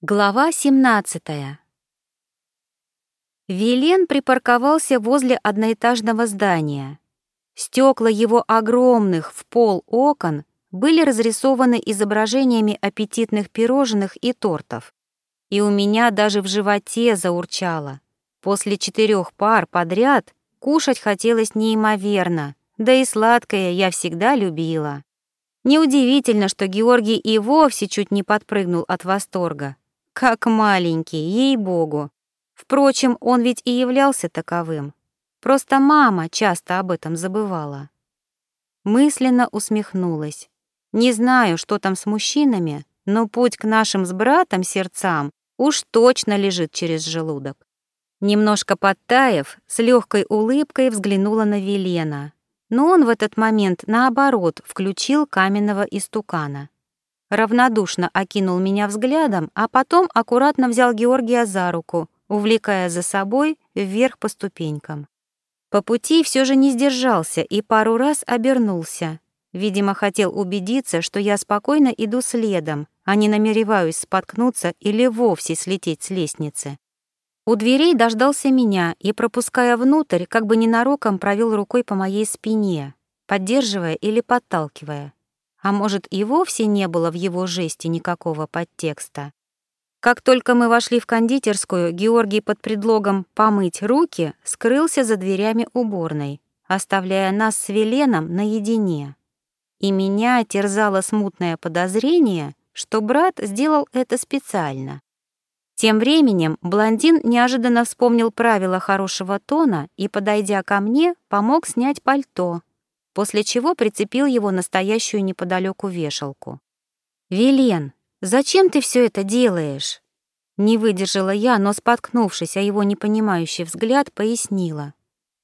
Глава 17. Вилен припарковался возле одноэтажного здания. Стекла его огромных в пол окон были разрисованы изображениями аппетитных пирожных и тортов. И у меня даже в животе заурчало. После четырех пар подряд кушать хотелось неимоверно, да и сладкое я всегда любила. Неудивительно, что Георгий и вовсе чуть не подпрыгнул от восторга. Как маленький, ей-богу. Впрочем, он ведь и являлся таковым. Просто мама часто об этом забывала. Мысленно усмехнулась. Не знаю, что там с мужчинами, но путь к нашим с братом сердцам уж точно лежит через желудок. Немножко подтаев, с легкой улыбкой взглянула на Велена. Но он в этот момент, наоборот, включил каменного истукана равнодушно окинул меня взглядом, а потом аккуратно взял Георгия за руку, увлекая за собой вверх по ступенькам. По пути все же не сдержался и пару раз обернулся. Видимо, хотел убедиться, что я спокойно иду следом, а не намереваюсь споткнуться или вовсе слететь с лестницы. У дверей дождался меня и, пропуская внутрь, как бы ненароком провел рукой по моей спине, поддерживая или подталкивая а может и вовсе не было в его жесте никакого подтекста. Как только мы вошли в кондитерскую, Георгий под предлогом «помыть руки» скрылся за дверями уборной, оставляя нас с Веленом наедине. И меня терзало смутное подозрение, что брат сделал это специально. Тем временем блондин неожиданно вспомнил правила хорошего тона и, подойдя ко мне, помог снять пальто, после чего прицепил его настоящую неподалеку вешалку. «Вилен, зачем ты все это делаешь?» Не выдержала я, но, споткнувшись о его непонимающий взгляд, пояснила.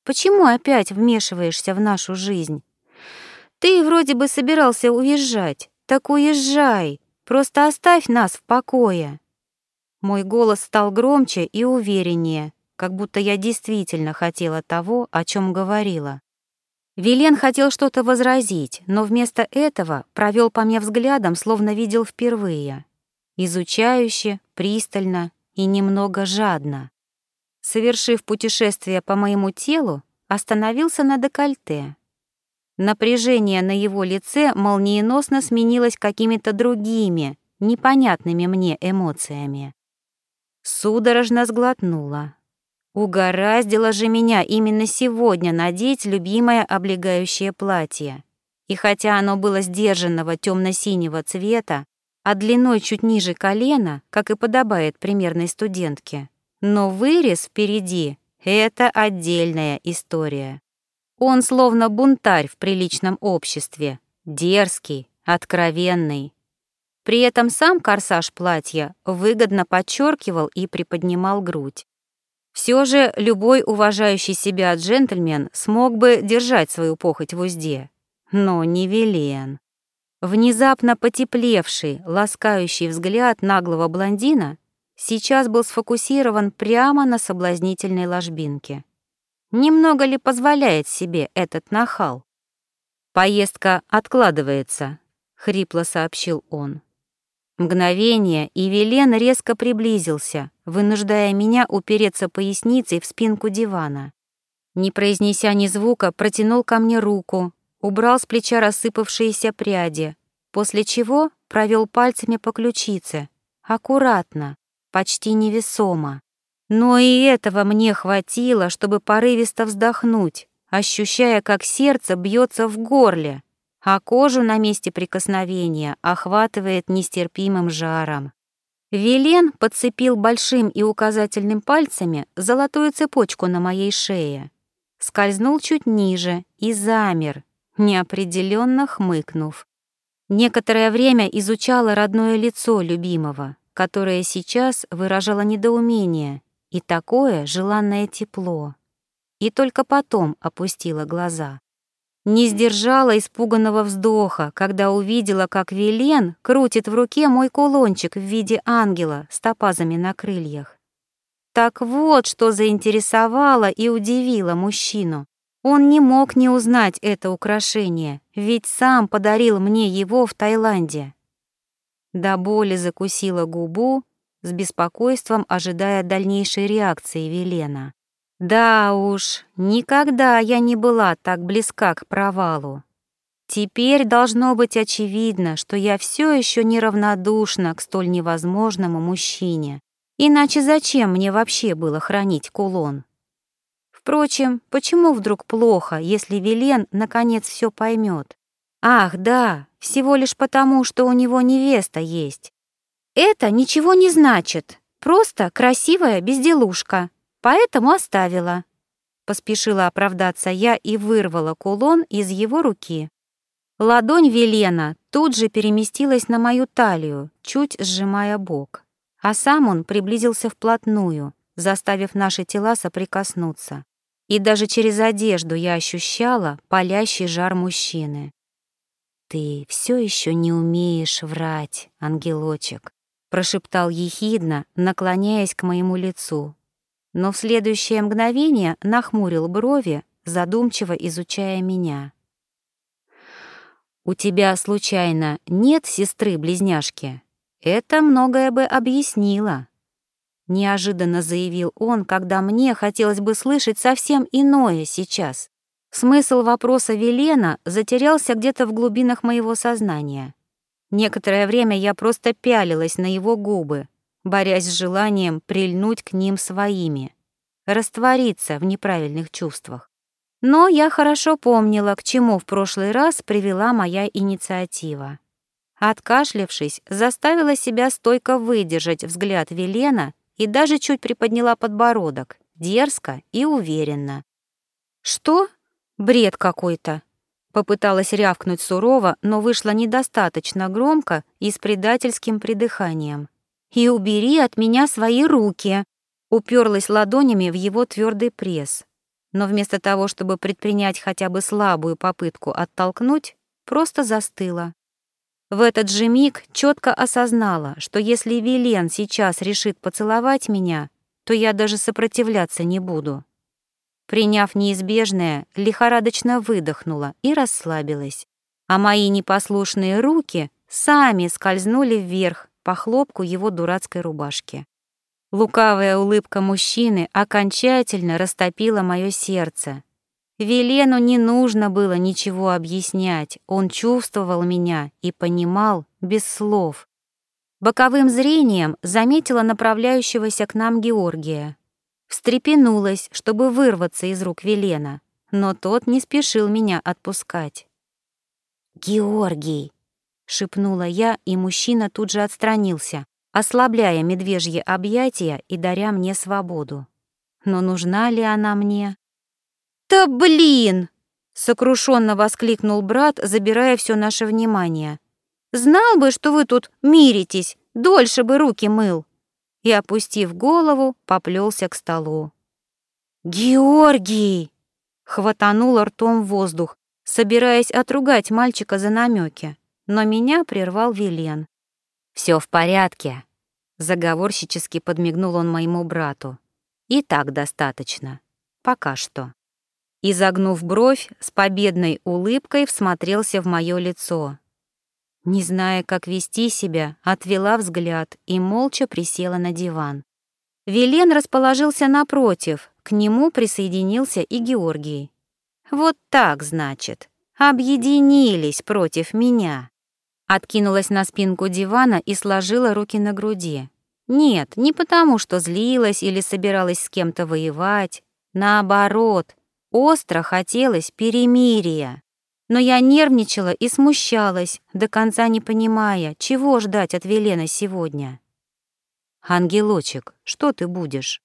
«Почему опять вмешиваешься в нашу жизнь? Ты вроде бы собирался уезжать. Так уезжай, просто оставь нас в покое». Мой голос стал громче и увереннее, как будто я действительно хотела того, о чем говорила. Вилен хотел что-то возразить, но вместо этого провел по мне взглядом, словно видел впервые. Изучающе, пристально и немного жадно. Совершив путешествие по моему телу, остановился на декольте. Напряжение на его лице молниеносно сменилось какими-то другими, непонятными мне эмоциями. Судорожно сглотнула. Угораздило же меня именно сегодня надеть любимое облегающее платье. И хотя оно было сдержанного темно-синего цвета, а длиной чуть ниже колена, как и подобает примерной студентке, но вырез впереди — это отдельная история. Он словно бунтарь в приличном обществе, дерзкий, откровенный. При этом сам корсаж платья выгодно подчеркивал и приподнимал грудь. Все же любой уважающий себя джентльмен смог бы держать свою похоть в узде, но не Велен. Внезапно потеплевший, ласкающий взгляд наглого блондина сейчас был сфокусирован прямо на соблазнительной ложбинке. Немного ли позволяет себе этот нахал? «Поездка откладывается», — хрипло сообщил он. Мгновение, и Велен резко приблизился, вынуждая меня упереться поясницей в спинку дивана. Не произнеся ни звука, протянул ко мне руку, убрал с плеча рассыпавшиеся пряди, после чего провел пальцами по ключице, аккуратно, почти невесомо. Но и этого мне хватило, чтобы порывисто вздохнуть, ощущая, как сердце бьется в горле, а кожу на месте прикосновения охватывает нестерпимым жаром. Вилен подцепил большим и указательным пальцами золотую цепочку на моей шее, скользнул чуть ниже и замер, неопределенно хмыкнув. Некоторое время изучала родное лицо любимого, которое сейчас выражало недоумение и такое желанное тепло. И только потом опустила глаза. Не сдержала испуганного вздоха, когда увидела, как Вилен крутит в руке мой кулончик в виде ангела с топазами на крыльях. Так вот, что заинтересовало и удивило мужчину. Он не мог не узнать это украшение, ведь сам подарил мне его в Таиланде. До боли закусила губу, с беспокойством ожидая дальнейшей реакции Велена. Да уж, никогда я не была так близка к провалу. Теперь должно быть очевидно, что я все еще неравнодушна к столь невозможному мужчине. Иначе зачем мне вообще было хранить кулон? Впрочем, почему вдруг плохо, если Велен наконец все поймет? Ах, да, всего лишь потому, что у него невеста есть. Это ничего не значит, просто красивая безделушка, поэтому оставила. Поспешила оправдаться я и вырвала кулон из его руки. Ладонь Велена тут же переместилась на мою талию, чуть сжимая бок, а сам он приблизился вплотную, заставив наши тела соприкоснуться. И даже через одежду я ощущала палящий жар мужчины. «Ты все еще не умеешь врать, ангелочек», прошептал ехидно, наклоняясь к моему лицу. Но в следующее мгновение нахмурил брови, задумчиво изучая меня. «У тебя, случайно, нет сестры-близняшки? Это многое бы объяснило». Неожиданно заявил он, когда мне хотелось бы слышать совсем иное сейчас. Смысл вопроса Велена затерялся где-то в глубинах моего сознания. Некоторое время я просто пялилась на его губы, борясь с желанием прильнуть к ним своими, раствориться в неправильных чувствах. Но я хорошо помнила, к чему в прошлый раз привела моя инициатива. Откашлявшись, заставила себя стойко выдержать взгляд Велена и даже чуть приподняла подбородок, дерзко и уверенно. «Что? Бред какой-то!» Попыталась рявкнуть сурово, но вышла недостаточно громко и с предательским придыханием. «И убери от меня свои руки!» Уперлась ладонями в его твердый пресс но вместо того, чтобы предпринять хотя бы слабую попытку оттолкнуть, просто застыла. В этот же миг четко осознала, что если Вилен сейчас решит поцеловать меня, то я даже сопротивляться не буду. Приняв неизбежное, лихорадочно выдохнула и расслабилась, а мои непослушные руки сами скользнули вверх по хлопку его дурацкой рубашки. Лукавая улыбка мужчины окончательно растопила мое сердце. Велену не нужно было ничего объяснять, он чувствовал меня и понимал без слов. Боковым зрением заметила направляющегося к нам Георгия. Встрепенулась, чтобы вырваться из рук Велена, но тот не спешил меня отпускать. «Георгий!» — шепнула я, и мужчина тут же отстранился, ослабляя медвежье объятия и даря мне свободу. Но нужна ли она мне? «Да блин!» — сокрушенно воскликнул брат, забирая все наше внимание. «Знал бы, что вы тут миритесь, дольше бы руки мыл!» И, опустив голову, поплелся к столу. «Георгий!» — хватанул ртом воздух, собираясь отругать мальчика за намеки, но меня прервал Вилен. Все в порядке», — заговорщически подмигнул он моему брату. «И так достаточно. Пока что». Изогнув бровь, с победной улыбкой всмотрелся в мое лицо. Не зная, как вести себя, отвела взгляд и молча присела на диван. Велен расположился напротив, к нему присоединился и Георгий. «Вот так, значит, объединились против меня». Откинулась на спинку дивана и сложила руки на груди. Нет, не потому, что злилась или собиралась с кем-то воевать. Наоборот, остро хотелось перемирия. Но я нервничала и смущалась, до конца не понимая, чего ждать от Велена сегодня. «Ангелочек, что ты будешь?»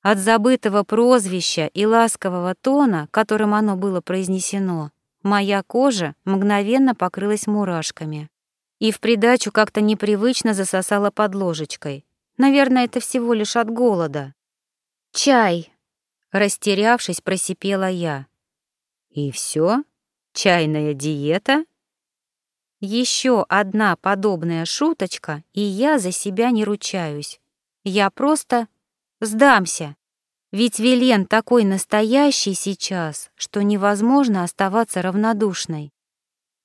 От забытого прозвища и ласкового тона, которым оно было произнесено, Моя кожа мгновенно покрылась мурашками. И в придачу как-то непривычно засосала под ложечкой. Наверное, это всего лишь от голода. «Чай!» — растерявшись, просипела я. «И все? Чайная диета?» Еще одна подобная шуточка, и я за себя не ручаюсь. Я просто сдамся. Ведь Вилен такой настоящий сейчас, что невозможно оставаться равнодушной.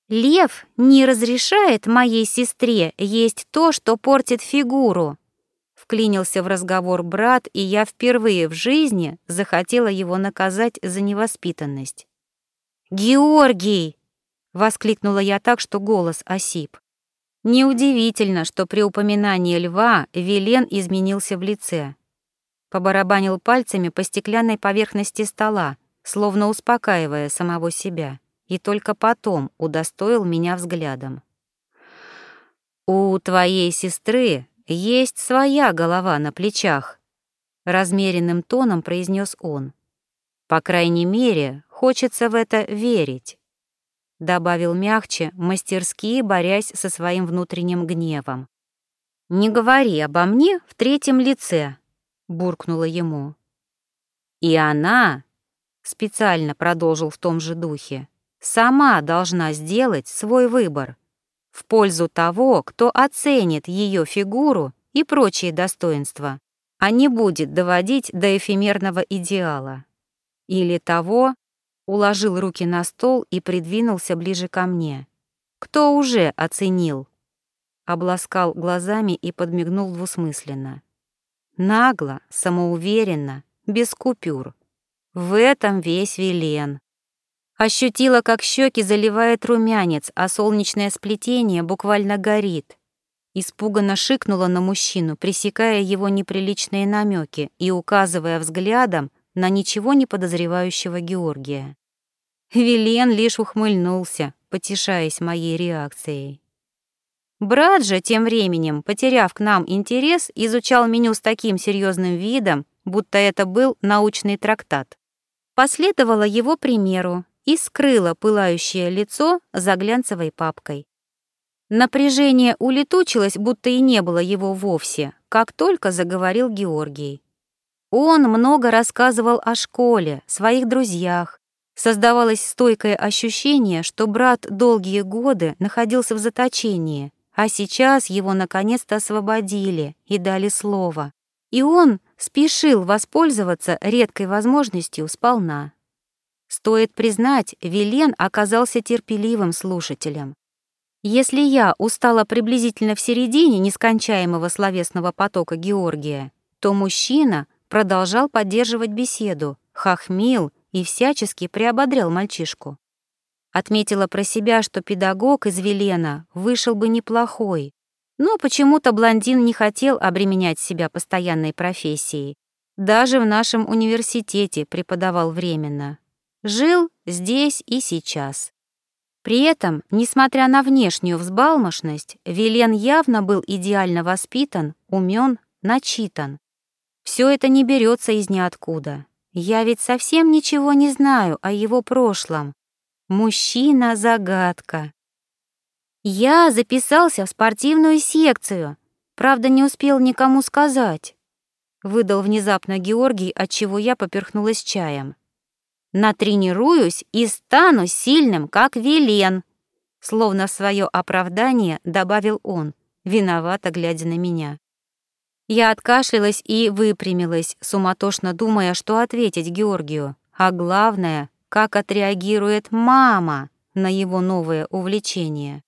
Лев не разрешает моей сестре есть то, что портит фигуру. Вклинился в разговор брат, и я впервые в жизни захотела его наказать за невоспитанность. «Георгий!» — воскликнула я так, что голос осип. Неудивительно, что при упоминании льва Велен изменился в лице. Побарабанил пальцами по стеклянной поверхности стола, словно успокаивая самого себя, и только потом удостоил меня взглядом. «У твоей сестры есть своя голова на плечах», — размеренным тоном произнес он. «По крайней мере, хочется в это верить», — добавил мягче, мастерски борясь со своим внутренним гневом. «Не говори обо мне в третьем лице», — буркнула ему. «И она», — специально продолжил в том же духе, «сама должна сделать свой выбор» в пользу того, кто оценит ее фигуру и прочие достоинства, а не будет доводить до эфемерного идеала. Или того, уложил руки на стол и придвинулся ближе ко мне. Кто уже оценил? Обласкал глазами и подмигнул двусмысленно. Нагло, самоуверенно, без купюр. В этом весь Вилен. Ощутила, как щеки заливает румянец, а солнечное сплетение буквально горит. Испуганно шикнула на мужчину, пресекая его неприличные намеки и указывая взглядом на ничего не подозревающего Георгия. Вилен лишь ухмыльнулся, потешаясь моей реакцией. Брат же тем временем, потеряв к нам интерес, изучал меню с таким серьезным видом, будто это был научный трактат. Последовала его примеру, и скрыла пылающее лицо за глянцевой папкой. Напряжение улетучилось, будто и не было его вовсе, как только заговорил Георгий. Он много рассказывал о школе, своих друзьях. Создавалось стойкое ощущение, что брат долгие годы находился в заточении, а сейчас его наконец-то освободили и дали слово. И он спешил воспользоваться редкой возможностью сполна. Стоит признать, Вилен оказался терпеливым слушателем. Если я устала приблизительно в середине нескончаемого словесного потока Георгия, то мужчина продолжал поддерживать беседу, хохмил и всячески приободрял мальчишку. Отметила про себя, что педагог из Велена вышел бы неплохой, но почему-то блондин не хотел обременять себя постоянной профессией. Даже в нашем университете преподавал временно жил здесь и сейчас. При этом, несмотря на внешнюю взбалмошность, Вилен явно был идеально воспитан, умен, начитан. Все это не берется из ниоткуда. Я ведь совсем ничего не знаю о его прошлом. Мужчина-загадка. Я записался в спортивную секцию, правда, не успел никому сказать. Выдал внезапно Георгий, от чего я поперхнулась чаем. Натренируюсь и стану сильным, как Велен. Словно в свое оправдание добавил он, виновато глядя на меня. Я откашлялась и выпрямилась, суматошно думая, что ответить Георгию, а главное, как отреагирует мама на его новое увлечение.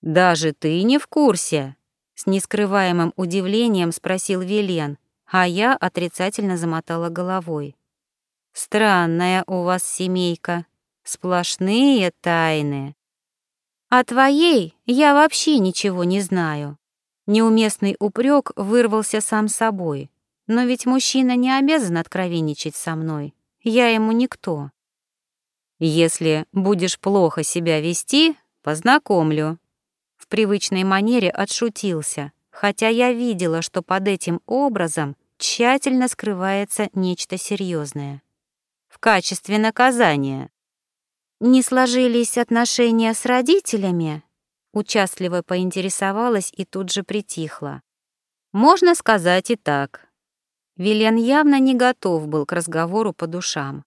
«Даже ты не в курсе?» — с нескрываемым удивлением спросил Велен, а я отрицательно замотала головой. Странная у вас семейка, сплошные тайны. О твоей я вообще ничего не знаю. Неуместный упрек вырвался сам собой. Но ведь мужчина не обязан откровенничать со мной. Я ему никто. Если будешь плохо себя вести, познакомлю. В привычной манере отшутился, хотя я видела, что под этим образом тщательно скрывается нечто серьезное в качестве наказания. Не сложились отношения с родителями? Участливо поинтересовалась и тут же притихла. Можно сказать и так. Вилен явно не готов был к разговору по душам.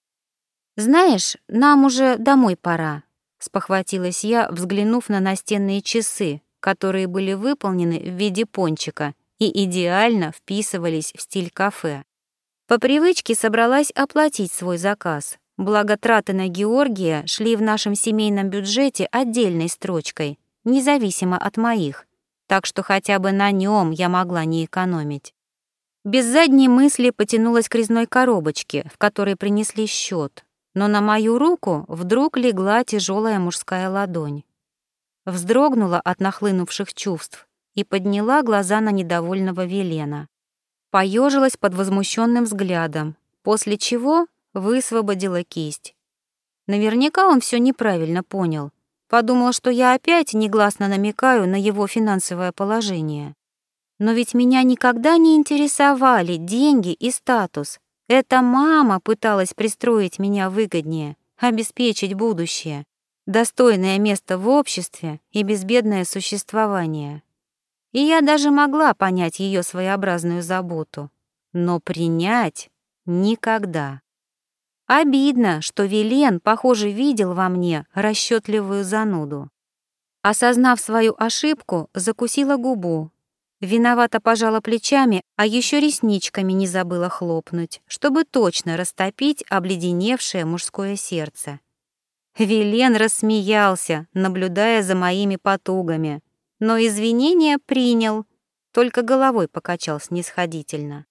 «Знаешь, нам уже домой пора», — спохватилась я, взглянув на настенные часы, которые были выполнены в виде пончика и идеально вписывались в стиль кафе. По привычке собралась оплатить свой заказ, благо траты на Георгия шли в нашем семейном бюджете отдельной строчкой, независимо от моих, так что хотя бы на нем я могла не экономить. Без задней мысли потянулась к резной коробочке, в которой принесли счет, но на мою руку вдруг легла тяжелая мужская ладонь. Вздрогнула от нахлынувших чувств и подняла глаза на недовольного Велена. Поежилась под возмущенным взглядом, после чего высвободила кисть. Наверняка он все неправильно понял. Подумал, что я опять негласно намекаю на его финансовое положение. Но ведь меня никогда не интересовали деньги и статус. Это мама пыталась пристроить меня выгоднее, обеспечить будущее, достойное место в обществе и безбедное существование. И я даже могла понять ее своеобразную заботу, но принять никогда. Обидно, что Вилен, похоже, видел во мне расчетливую зануду. Осознав свою ошибку, закусила губу Виновато пожала плечами, а еще ресничками не забыла хлопнуть, чтобы точно растопить обледеневшее мужское сердце. Вилен рассмеялся, наблюдая за моими потугами, но извинения принял, только головой покачал снисходительно.